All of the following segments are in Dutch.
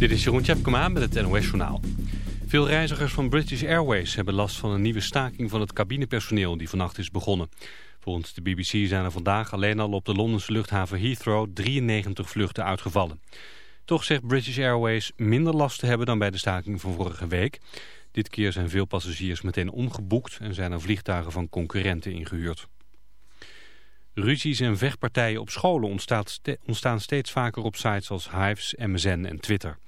Dit is Jeroen Tjepkema met het NOS Journaal. Veel reizigers van British Airways hebben last van een nieuwe staking van het cabinepersoneel die vannacht is begonnen. Volgens de BBC zijn er vandaag alleen al op de Londense luchthaven Heathrow 93 vluchten uitgevallen. Toch zegt British Airways minder last te hebben dan bij de staking van vorige week. Dit keer zijn veel passagiers meteen omgeboekt en zijn er vliegtuigen van concurrenten ingehuurd. Ruzies en vechtpartijen op scholen ontstaan steeds vaker op sites als Hives, MSN en Twitter.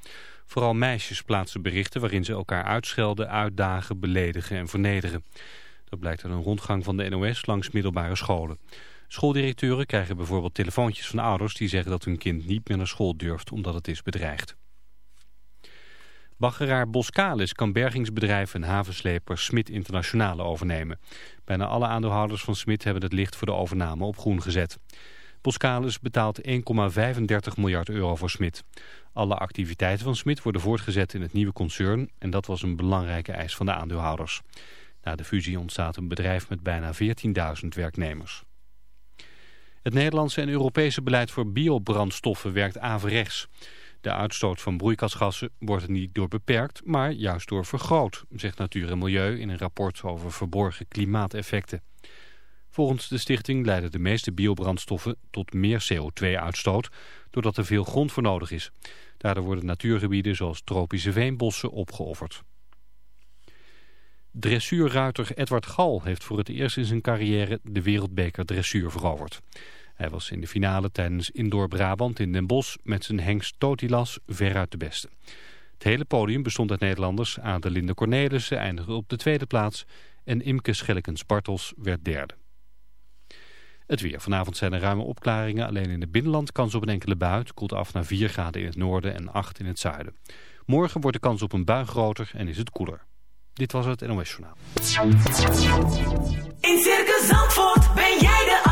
Vooral meisjes plaatsen berichten waarin ze elkaar uitschelden, uitdagen, beledigen en vernederen. Dat blijkt uit een rondgang van de NOS langs middelbare scholen. Schooldirecteuren krijgen bijvoorbeeld telefoontjes van ouders die zeggen dat hun kind niet meer naar school durft omdat het is bedreigd. Baggeraar Boskalis kan bergingsbedrijf en havensleper Smit Internationale overnemen. Bijna alle aandeelhouders van Smit hebben het licht voor de overname op groen gezet. Boskalis betaalt 1,35 miljard euro voor Smit. Alle activiteiten van Smit worden voortgezet in het nieuwe concern en dat was een belangrijke eis van de aandeelhouders. Na de fusie ontstaat een bedrijf met bijna 14.000 werknemers. Het Nederlandse en Europese beleid voor biobrandstoffen werkt averechts. De uitstoot van broeikasgassen wordt er niet door beperkt, maar juist door vergroot, zegt Natuur en Milieu in een rapport over verborgen klimaateffecten. Volgens de stichting leiden de meeste biobrandstoffen tot meer CO2-uitstoot, doordat er veel grond voor nodig is. Daardoor worden natuurgebieden zoals tropische veenbossen opgeofferd. Dressuurruiter Edward Gal heeft voor het eerst in zijn carrière de wereldbeker dressuur veroverd. Hij was in de finale tijdens Indoor Brabant in Den Bosch met zijn hengst Totilas veruit de beste. Het hele podium bestond uit Nederlanders. Adelinde Cornelissen eindigde op de tweede plaats en Imke Schellekens-Bartels werd derde. Het weer. Vanavond zijn er ruime opklaringen. Alleen in het binnenland kans op een enkele bui. Het koelt af naar 4 graden in het noorden en 8 in het zuiden. Morgen wordt de kans op een bui groter en is het koeler. Dit was het NOS Journaal. In Circus Zandvoort ben jij de.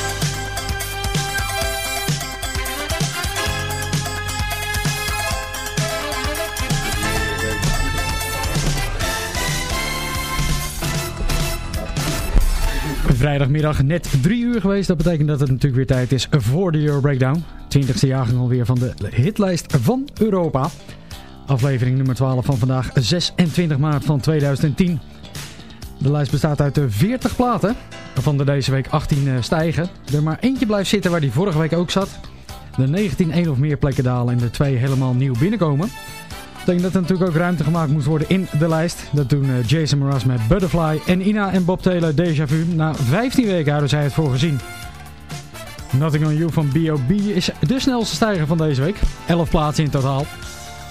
Vrijdagmiddag net drie uur geweest. Dat betekent dat het natuurlijk weer tijd is voor de Euro Breakdown. 20e jaargang alweer van de hitlijst van Europa. Aflevering nummer 12 van vandaag 26 maart van 2010. De lijst bestaat uit de 40 platen, waarvan er deze week 18 eh, stijgen. Er maar eentje blijft zitten waar die vorige week ook zat. De 19 één of meer plekken dalen en de twee helemaal nieuw binnenkomen. Dat betekent dat er natuurlijk ook ruimte gemaakt moest worden in de lijst. Dat doen eh, Jason Mraz met Butterfly en Ina en Bob Taylor Deja Vu. Na 15 weken houden zij het voor gezien. Nothing on You van B.O.B. is de snelste stijger van deze week. 11 plaatsen in totaal.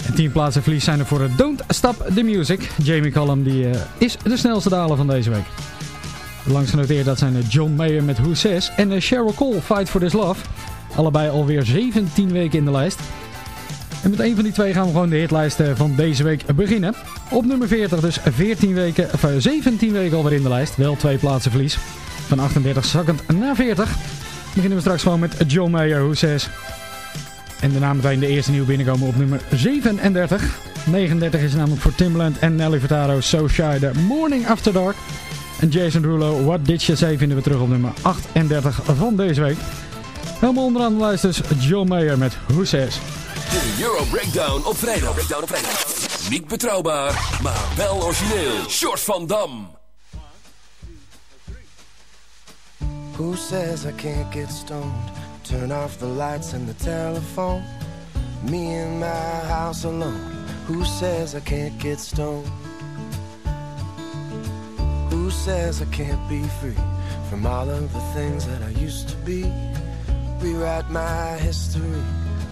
En 10 plaatsen verlies zijn er voor het Don't Stop the Music. Jamie Cullum die, eh, is de snelste daler van deze week. Langs genoteerd dat zijn eh, John Mayer met Who Says en Cheryl Cole Fight for This Love. Allebei alweer 17 weken in de lijst. En met een van die twee gaan we gewoon de hitlijst eh, van deze week beginnen. Op nummer 40 dus 14 weken, of eh, 17 weken alweer in de lijst. Wel twee plaatsen verlies. Van 38 zakkend naar 40. Beginnen we straks gewoon met John Mayer, Who Says. En daarna meteen de eerste nieuw binnenkomen op nummer 37. 39 is namelijk voor Timbaland en Nelly Furtado, So Shy, The Morning After Dark. En Jason Rulo, What Did You Say vinden we terug op nummer 38 van deze week. Helemaal onderaan de lijst dus John Mayer met Who Says. De Euro Breakdown op vrijdag. Breakdown op vrijdag. Niet betrouwbaar, maar wel origineel. Short van Dam. Who says I can't get stoned? Turn off the lights and the telephone. Me in my house alone. Who says I can't get stoned? Who says I can't be free from all of the things that I used to be? Rewrite my history.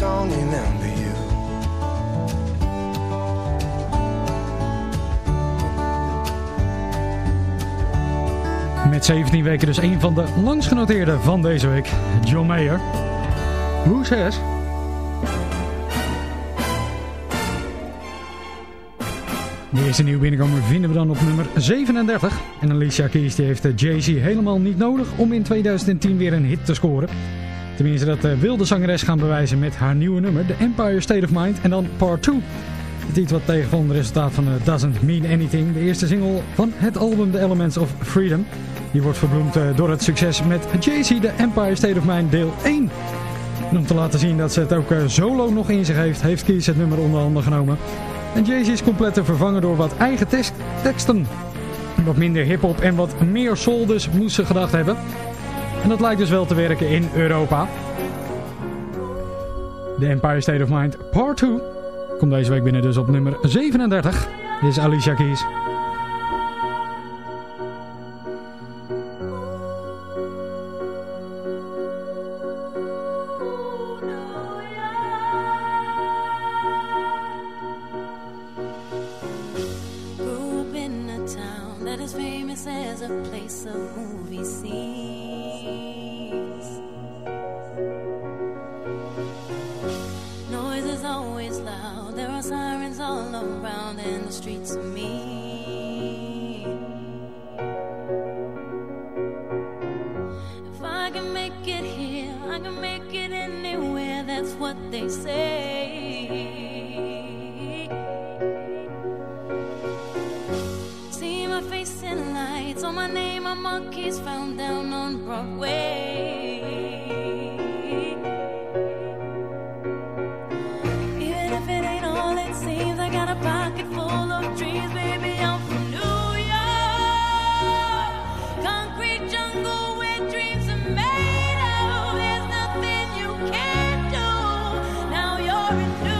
Don't you. Met 17 weken dus een van de langst genoteerde van deze week. John Mayer. Who says? De eerste nieuwe binnenkomer vinden we dan op nummer 37. En Alicia Keys die heeft Jay-Z helemaal niet nodig om in 2010 weer een hit te scoren. Tenminste, dat eh, wil de zangeres gaan bewijzen met haar nieuwe nummer, The Empire State of Mind en dan Part 2. Het iets wat tegenvalt het resultaat van eh, Doesn't Mean Anything, de eerste single van het album The Elements of Freedom. Die wordt verbloemd eh, door het succes met Jay-Z, The Empire State of Mind deel 1. En om te laten zien dat ze het ook solo nog in zich heeft, heeft Keys het nummer onder handen genomen. En Jay-Z is compleet te vervangen door wat eigen teksten. Wat minder hip-hop en wat meer soul dus moest ze gedacht hebben. En dat lijkt dus wel te werken in Europa. The Empire State of Mind Part 2 komt deze week binnen dus op nummer 37. Dit is Alicia Keys. glory to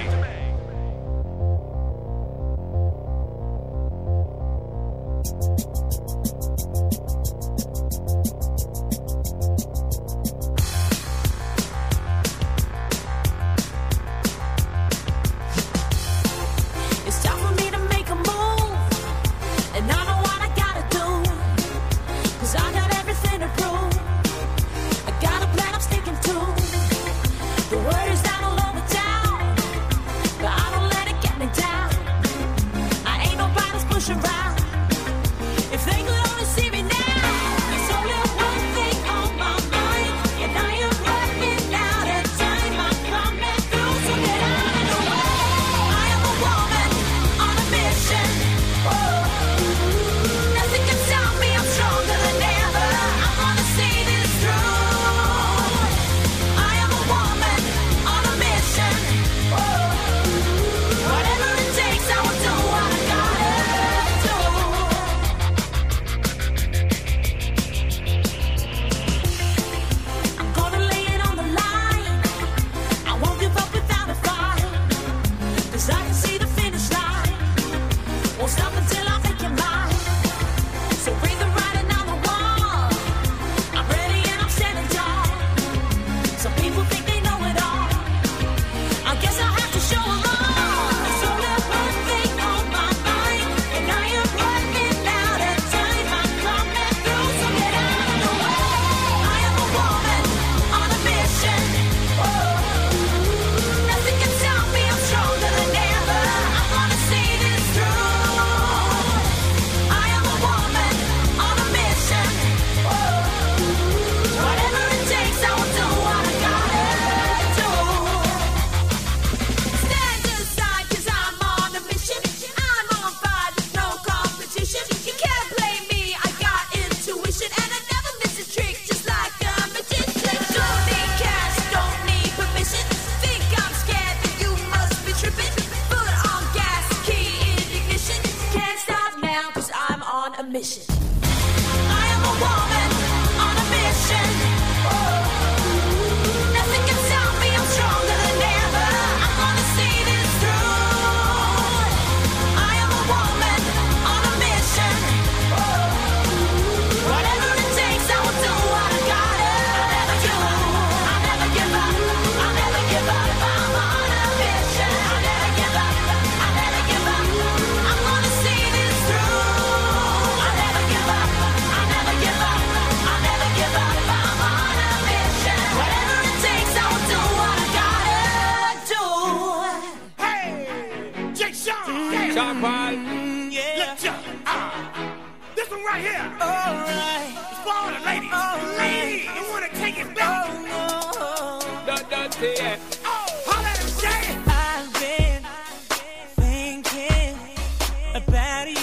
A you.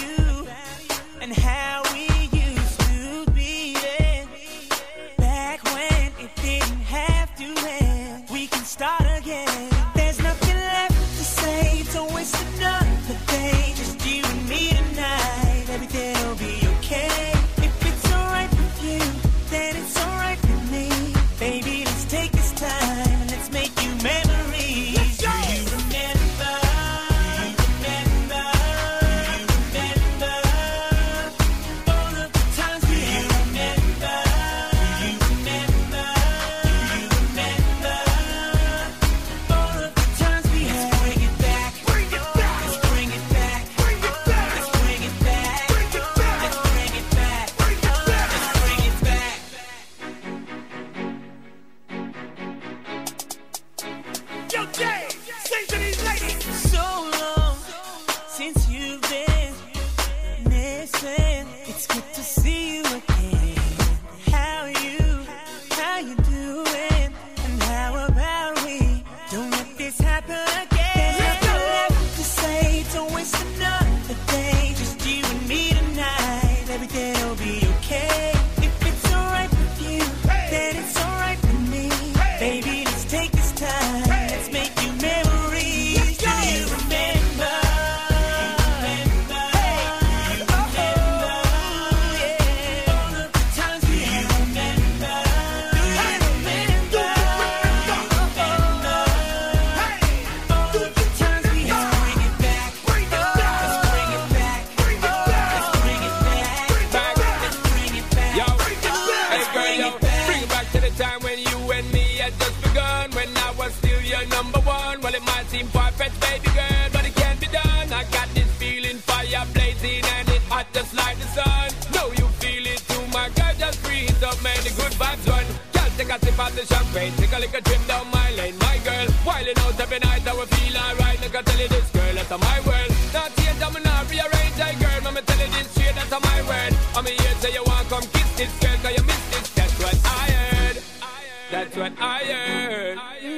had just begun when I was still your number one. Well, it might seem perfect, baby girl, but it can't be done. I got this feeling, fire blazing, and it hot just like the sun. Know you feel it too, my girl, just breathe up, man. The good vibes run. Girl, take a sip of the champagne, take a little trip down my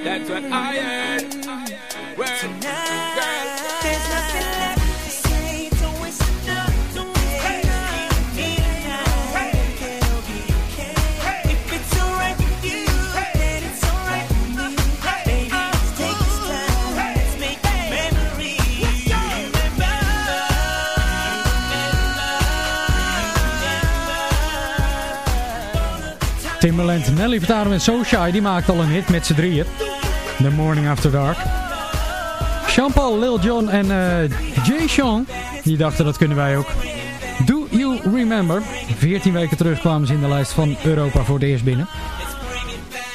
That's what I heard. That's what I Timberland, Nelly Furtado met So Shy, die maakt al een hit met z'n drieën. The Morning After Dark. Jean-Paul, Lil Jon en eh Jay Sean, die dachten dat kunnen wij ook. Do You Remember? 14 weken terug kwamen ze in de lijst van Europa voor de eerst binnen.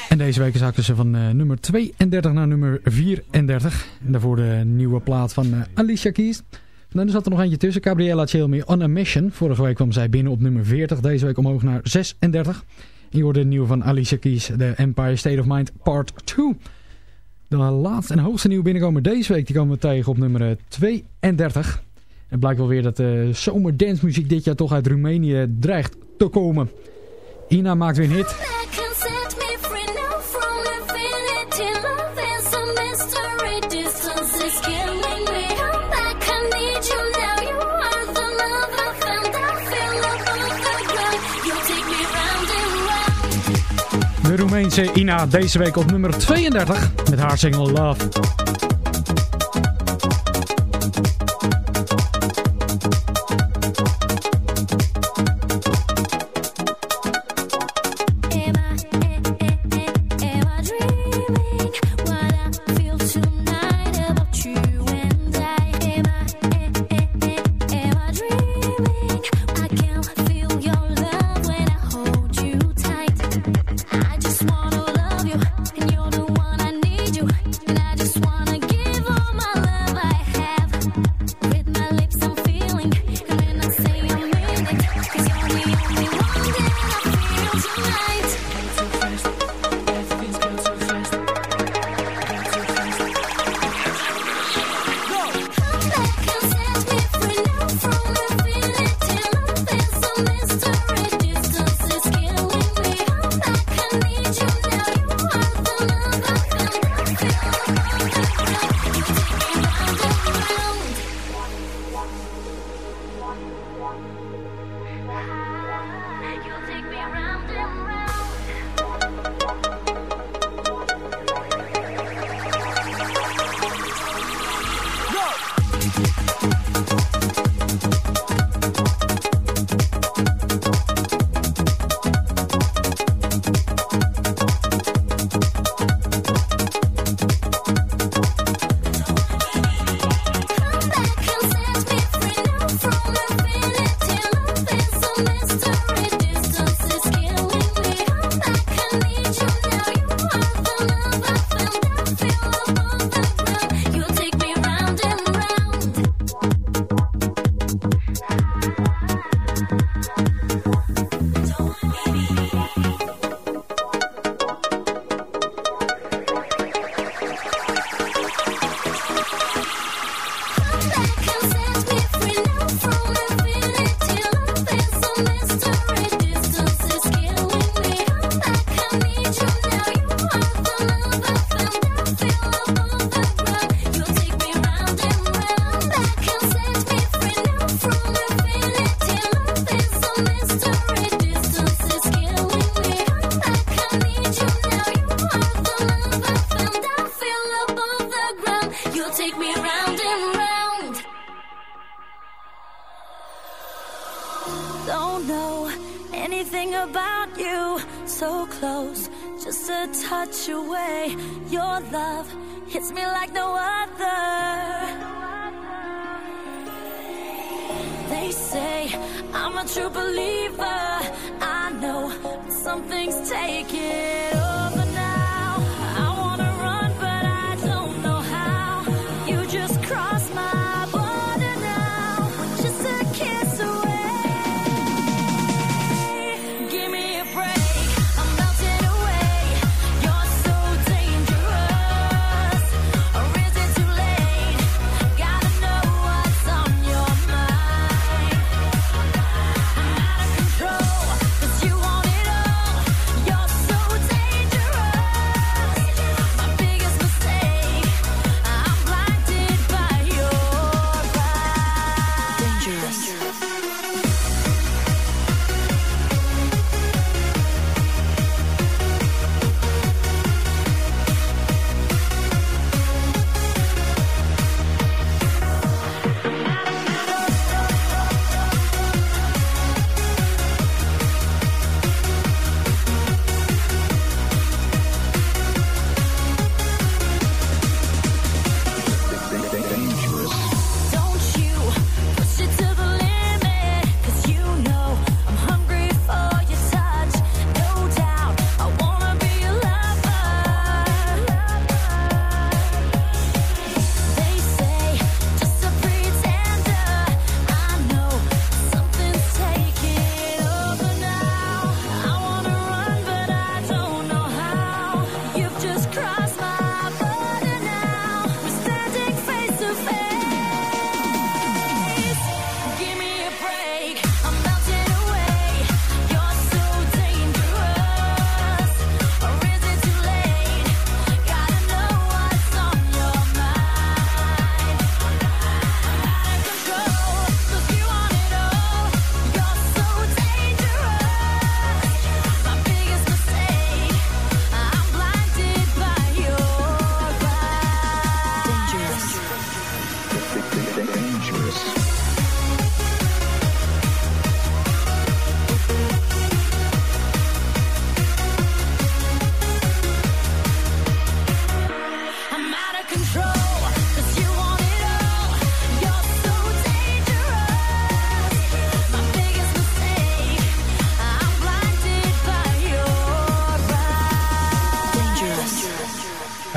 En deze week zakten ze van eh, nummer 32 naar nummer 34. En daarvoor de nieuwe plaat van eh, Alicia Keys. En dan zat er nog eentje tussen, Gabriella Chilmi On A Mission. Vorige week kwam zij binnen op nummer 40, deze week omhoog naar 36. Je hoorde de nieuwe van Alicia Keys, The Empire State of Mind Part 2. De laatste en hoogste nieuwe binnenkomer deze week, die komen we tegen op nummer eh, 32. Het blijkt wel weer dat de zomerdancemuziek dit jaar toch uit Roemenië dreigt te komen. Ina maakt weer een hit. Roemeense Ina deze week op nummer 32 met haar single Love. I'm a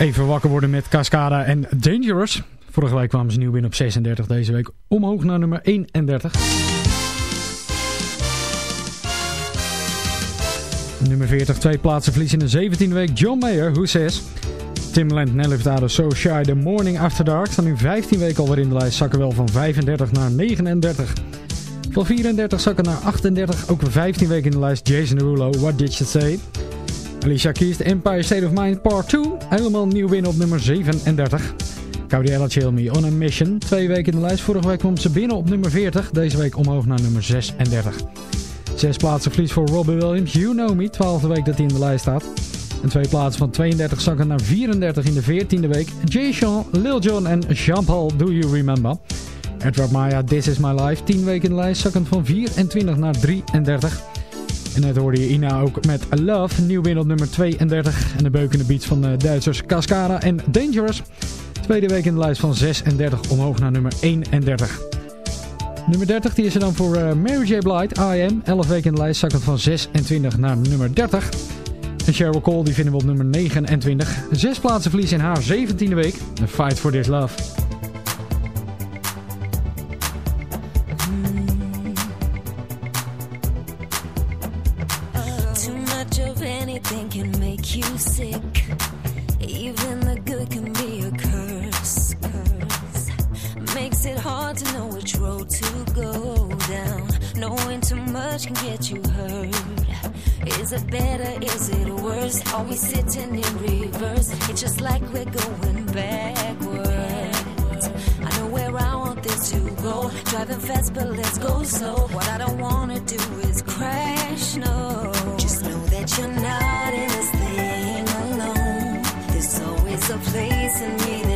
Even wakker worden met Cascada en Dangerous. Vorige week kwamen ze nieuw binnen op 36, deze week omhoog naar nummer 31. Nummer 40, twee plaatsen verlies in de 17e week. John Mayer, Who Says. Timbaland, Nelly Furtado, So Shy, The Morning After Dark. Staan nu 15 weken alweer in de lijst. Zakken wel van 35 naar 39. Van 34 zakken naar 38. Ook weer 15 weken in de lijst. Jason Derulo, What Did You Say? Alicia Keys, The Empire State of Mind Part 2. Helemaal nieuw binnen op nummer 37. Gabriella Chill Me On A Mission. Twee weken in de lijst. Vorige week kwam ze binnen op nummer 40. Deze week omhoog naar nummer 36. Zes plaatsen verlies voor Robbie Williams. You Know Me. Twaalfde week dat hij in de lijst staat. En twee plaatsen van 32 zakken naar 34 in de 14e week. Jay Sean, Lil Jon en Jean-Paul Do You Remember. Edward Maya, This Is My Life. 10 weken in de lijst, zakkend van 24 naar 33. En net hoorde je Ina ook met Love, nieuw op nummer 32. En de beukende beats van de Duitsers Cascada en Dangerous. Tweede week in de lijst van 36 omhoog naar nummer 31. Nummer 30 die is er dan voor eh, Mary J. Blige, I Am. 11 weken in de lijst, zakkend van 26 naar nummer 30. En Cheryl Cole die vinden we op nummer 29. Zes plaatsen verlies in haar 17e week. A Fight for This Love. Sitting in reverse? It's just like we're going backwards. I know where I want this to go. Driving fast, but let's go slow. What I don't wanna do is crash. No, just know that you're not in this thing alone. There's always a place in me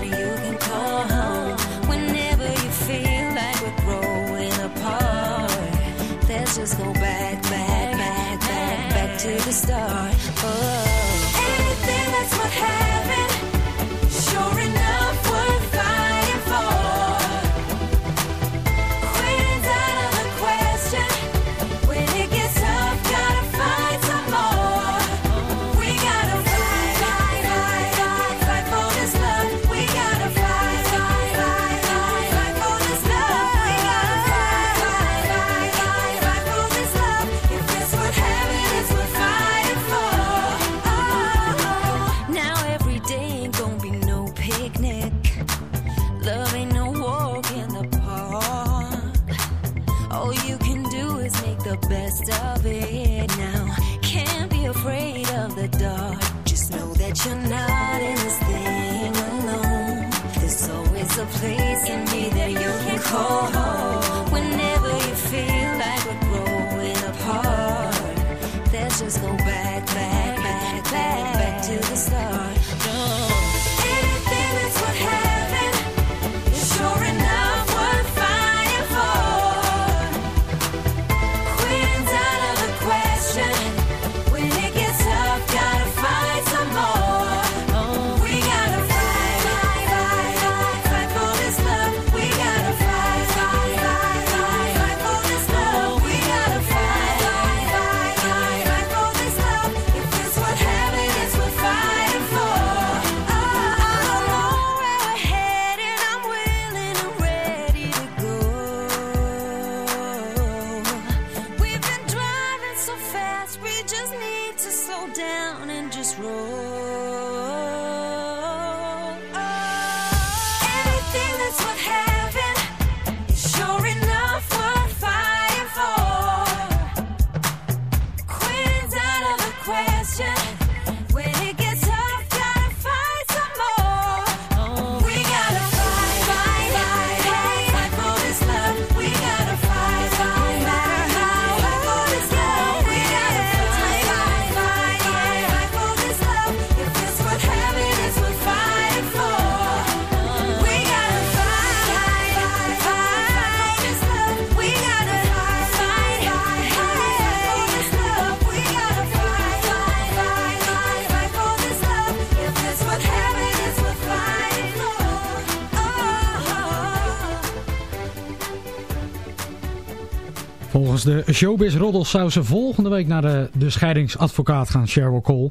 de showbiz roddels zou ze volgende week naar de, de scheidingsadvocaat gaan, Cheryl Cole.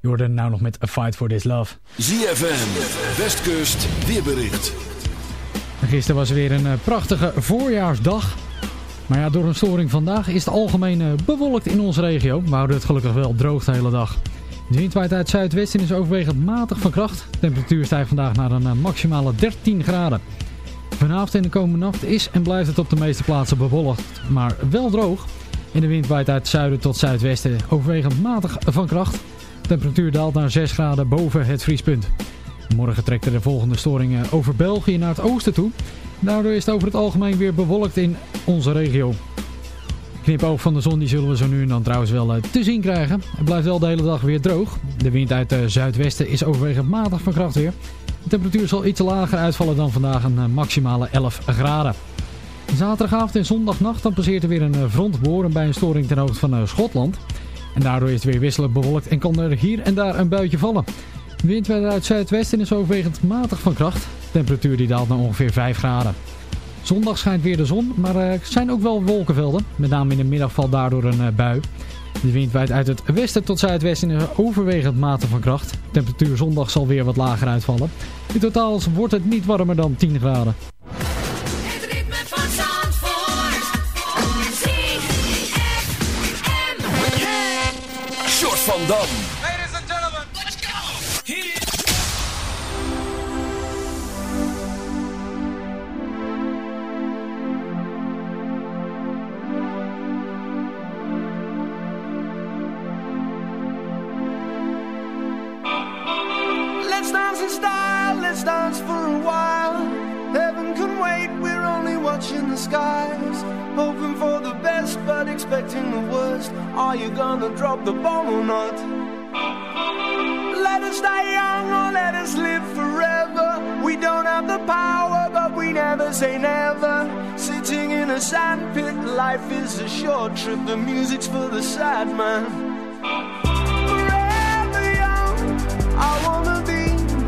Je hoorde het nou nog met A Fight For This Love. ZFM, Westkust, weerbericht. En Gisteren was weer een eh, prachtige voorjaarsdag. Maar ja, door een storing vandaag is het algemeen eh, bewolkt in onze regio. We houden het gelukkig wel droog de hele dag. De wind waait uit het zuidwesten en is overwegend matig van kracht. De temperatuur stijgt vandaag naar een eh, maximale 13 graden. Vanavond en de komende nacht is en blijft het op de meeste plaatsen bewolkt, maar wel droog. En de wind waait uit zuiden tot zuidwesten overwegend matig van kracht. De temperatuur daalt naar 6 graden boven het vriespunt. Morgen trekt er de volgende storing over België naar het oosten toe. Daardoor is het over het algemeen weer bewolkt in onze regio. Knipoog van de zon die zullen we zo nu en dan trouwens wel eh, te zien krijgen. Het blijft wel de hele dag weer droog. De wind uit het zuidwesten is overwegend matig van kracht weer. De temperatuur zal iets lager uitvallen dan vandaag een eh, maximale 11 graden. Zaterdagavond en zondagnacht dan passeert er weer een eh, front behoren bij een storing ten hoogte van eh, Schotland. En daardoor is het weer wisselend bewolkt en kan er hier en daar een buitje vallen. De wind uit het zuidwesten is overwegend matig van kracht. De temperatuur die daalt naar ongeveer 5 graden. Zondag schijnt weer de zon, maar er zijn ook wel wolkenvelden. Met name in de middag valt daardoor een bui. De wind waait uit het westen tot zuidwesten en is overwegend matig van kracht. De temperatuur zondag zal weer wat lager uitvallen. In totaal wordt het niet warmer dan 10 graden. Het ritme van Zandvoort. ZFM. Short van Dam. A trip. The music's for the sad man. Forever young, I wanna be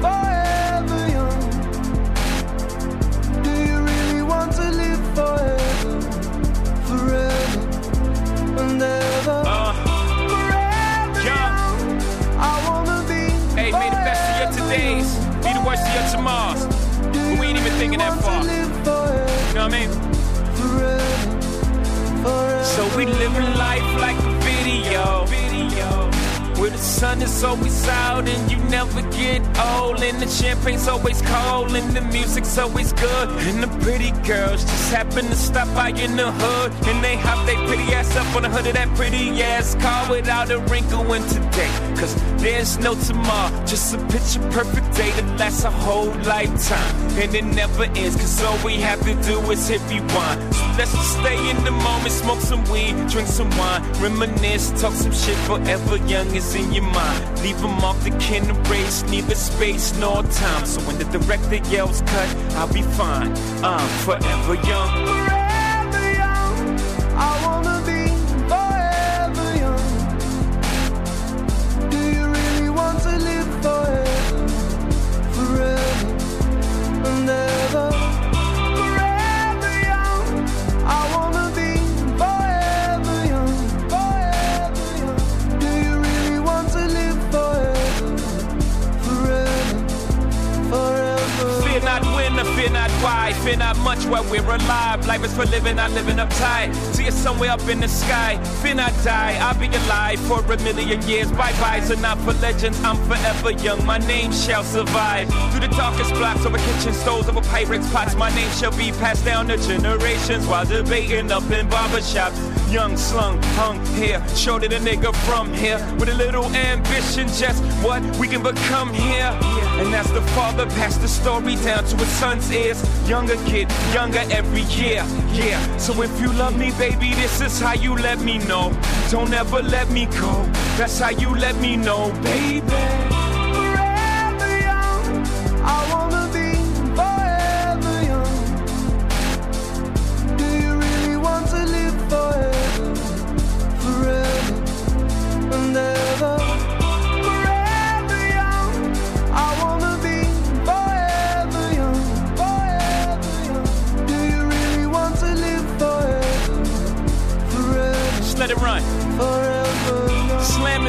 forever young. Do you really want to live forever, forever and ever? Uh, forever young. I wanna be. Hey, may the best of your todays be the worst of your tomorrows. But we ain't even thinking that far. You know what I mean? forever. So we living life like a video. Where the sun is always out and you never get old. And the champagne's always cold and the music's always good. And the pretty girls just happen to stop by in the hood. And they hop their pretty ass up on the hood of that pretty ass car without a wrinkle in today. Cause there's no tomorrow, just a picture perfect day that lasts a whole lifetime. And it never ends, cause all we have to do is hit rewind. So let's just stay in the moment, smoke some weed, drink some wine, reminisce, talk some shit forever young is in your mind. Leave them off the kin race, neither space nor time. So when the director yells cut, I'll be fine. I'm forever young. Forever young, I wanna Wow fear not not much while we're alive. Life is for living, not living uptight. See it somewhere up in the sky. Fear not die. I'll be alive for a million years. Bye byes are not for legends. I'm forever young. My name shall survive. Through the darkest blocks over kitchen stoves, over Pyrex pots. My name shall be passed down to generations while debating up in barbershops. Young slung, hung here. Showed it a nigga from here. With a little ambition, just what we can become here. And as the father passed the story down to his son's ears. Younger kid, younger every year. Yeah. So if you love me, baby, this is how you let me know. Don't ever let me go. That's how you let me know, baby.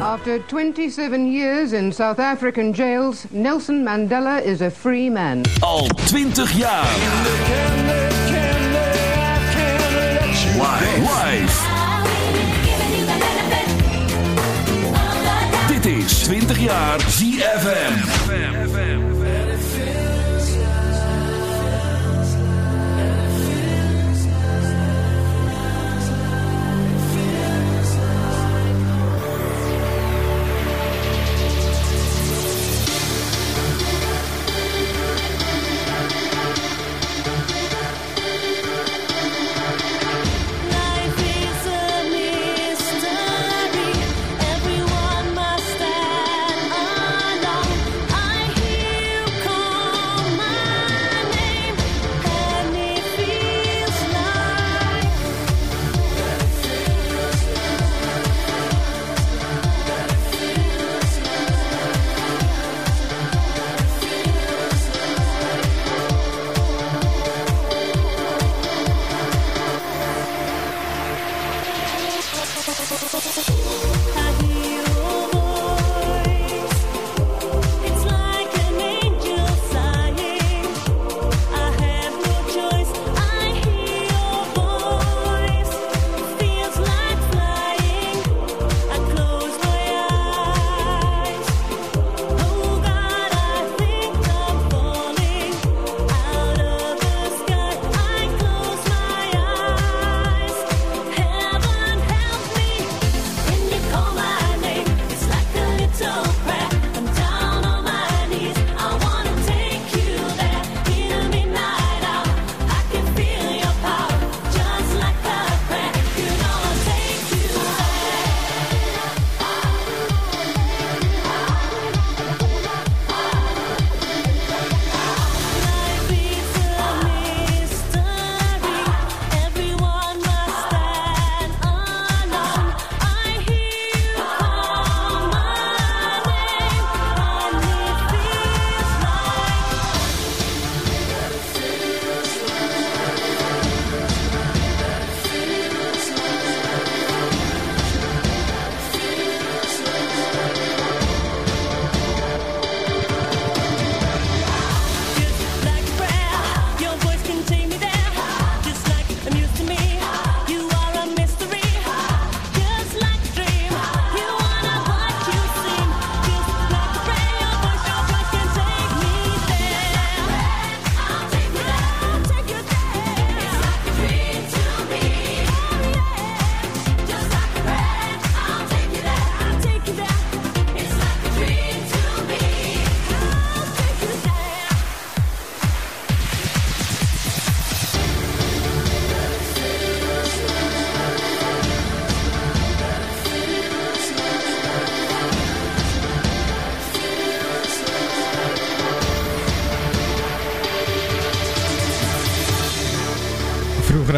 After 27 years in South African jails, Nelson Mandela is a free man. Al 20 jaar. Dit is 20 jaar ZFM.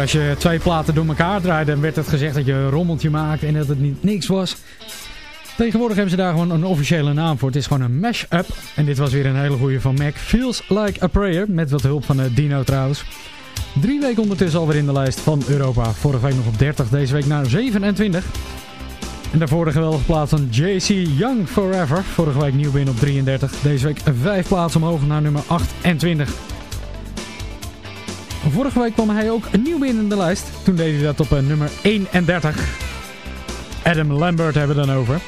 Als je twee platen door elkaar draaide, dan werd het gezegd dat je een rommeltje maakte en dat het niet niks was. Tegenwoordig hebben ze daar gewoon een officiële naam voor. Het is gewoon een mash-up. En dit was weer een hele goeie van Mac. Feels Like a Prayer. Met wat hulp van eh, Dino trouwens. Drie weken ondertussen alweer in de lijst van Europa. Vorige week nog op 30, deze week naar 27. En daarvoor de geweldige plaats van JC Young Forever. Vorige week nieuw binnen op 33. Deze week vijf plaatsen omhoog naar nummer 28. Vorige week kwam hij ook nieuw binnen in de lijst. Toen deed hij dat op eh, nummer 31. Adam Lambert hebben we dan over.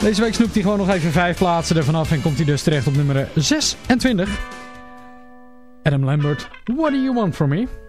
Deze week snoept hij gewoon nog even vijf plaatsen ervan af en komt hij dus terecht op nummer 26. Adam Lambert, What Do You Want From Me?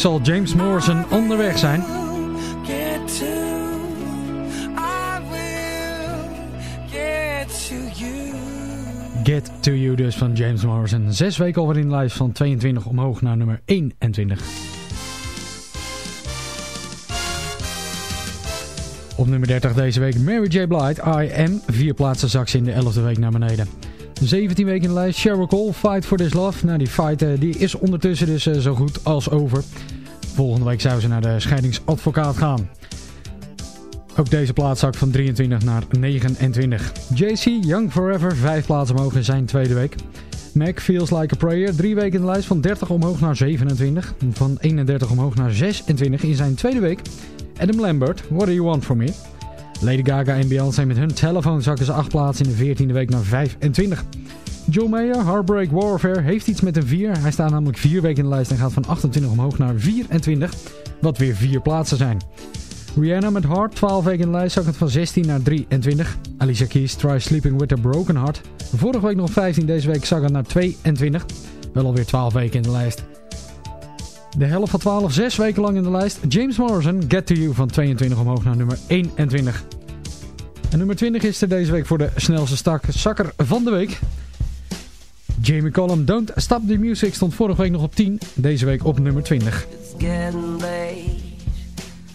zal James Morrison onderweg zijn. Get to You dus van James Morrison. Zes weken alweer in de lijst van 22 omhoog naar nummer 21. Op nummer 30 deze week Mary J. Blige, I Am. Vier plaatsen zak in de 11e week naar beneden. 17 weken in de lijst, Sheryl Cole, Fight For This Love. Nou, die fight eh, die is ondertussen dus eh, zo goed als over. Volgende week zou ze naar de scheidingsadvocaat gaan. Ook deze plaats zak van 23 naar 29. JC, Young Forever, vijf plaatsen omhoog in zijn tweede week. Mac, Feels Like a Prayer, drie weken in de lijst van 30 omhoog naar 27. Van 31 omhoog naar 26 in zijn tweede week. Adam Lambert, What Do You Want From Me? Lady Gaga en Beyoncé met hun telefoon zakken ze acht plaatsen in de 14e week naar 25. Joe Mayer, Heartbreak Warfare, heeft iets met een 4. Hij staat namelijk vier weken in de lijst en gaat van 28 omhoog naar 24. Wat weer vier plaatsen zijn. Rihanna met Heart, 12 weken in de lijst, zakkend van 16 naar 23. Alicia Keys, Try Sleeping With A Broken Heart. Vorige week nog 15, deze week zakkend naar 22. Wel alweer 12 weken in de lijst. De helft van 12, 6 weken lang in de lijst. James Morrison, Get To You van 22 omhoog naar nummer 21. En nummer 20 is er deze week voor de snelste stak zakker van de week. Jamie Cullum, Don't Stop The Music stond vorige week nog op 10. Deze week op nummer 20. It's getting late.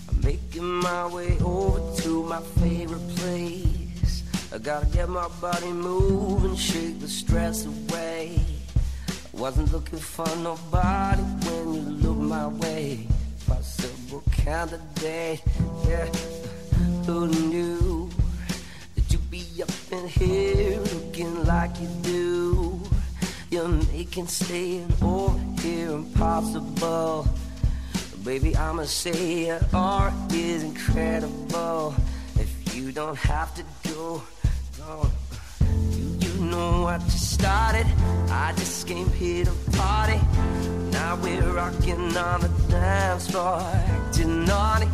I'm making my way over to my favorite place. I gotta get my body moving, shake the stress away. Wasn't looking for nobody when you looked my way. Possible candidate, yeah. Who knew that you'd be up in here looking like you do. You're making staying over here impossible. Baby, I'ma say your art is incredible. If you don't have to go, go. Know what just started. I just came here to party. Now we're rocking on the dance floor, acting naughty.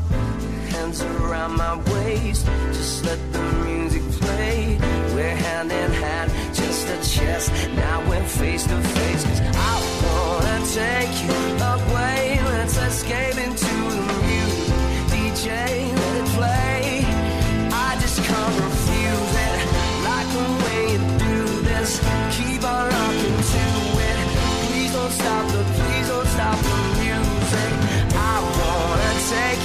Hands around my waist, just let the music play. We're hand in hand, just a chest. Now we're face to face. Cause I wanna take you away. Let's escape into the music. DJ, let it play. Keep on rocking to it. Please don't stop the, please don't stop the music. I wanna take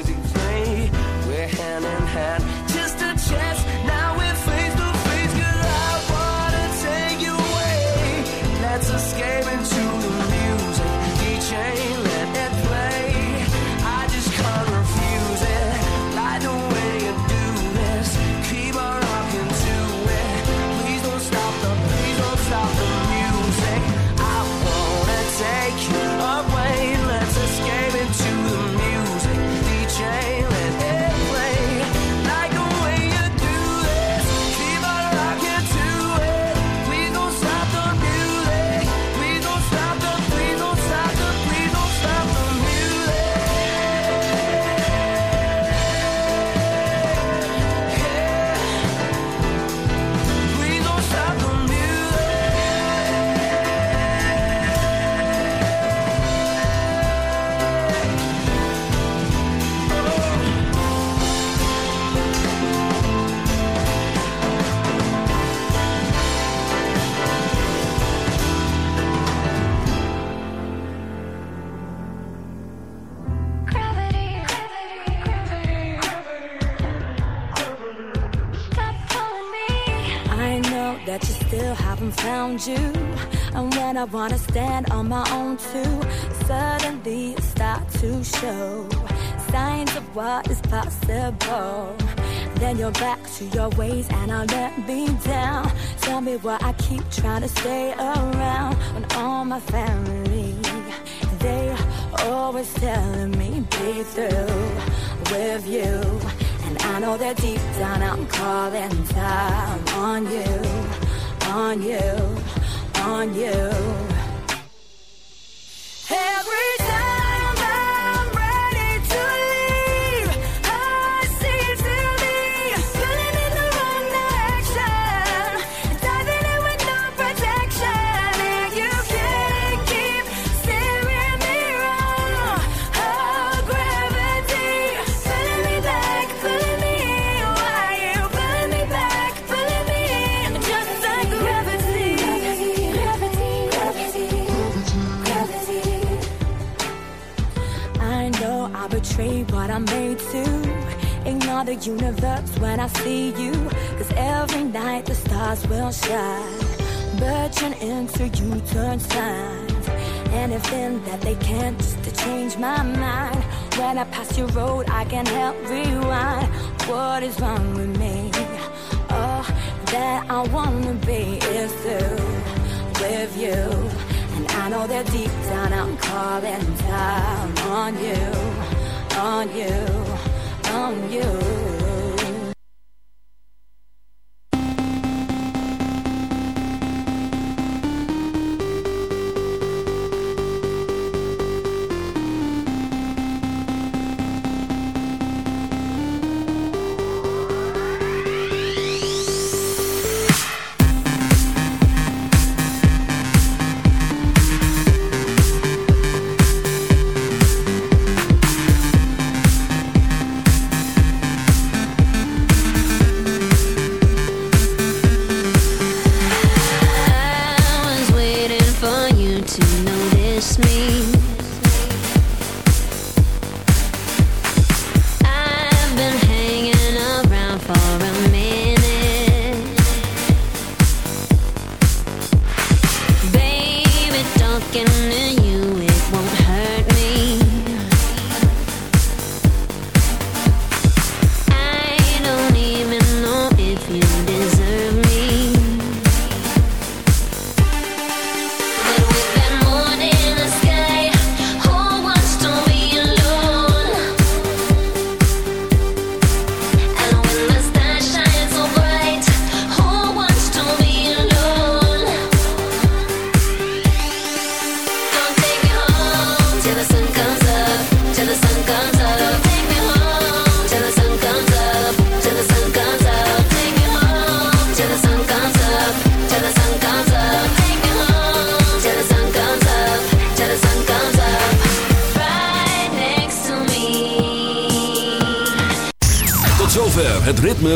We're hand in hand, just a chance. Now that you still haven't found you. And when I wanna stand on my own too, suddenly it start to show signs of what is possible. Then you're back to your ways and I'll let me down. Tell me why I keep trying to stay around when all my family they always telling me be through with you. And I know that deep down I'm calling time on you, on you, on you. Are the universe when I see you. Cause every night the stars will shine. Birching into you turn signs. Anything that they can't just to change my mind. When I pass your road, I can help rewind. What is wrong with me? Oh, that I wanna be is through with you. And I know that deep down I'm calling down on you, on you, on you.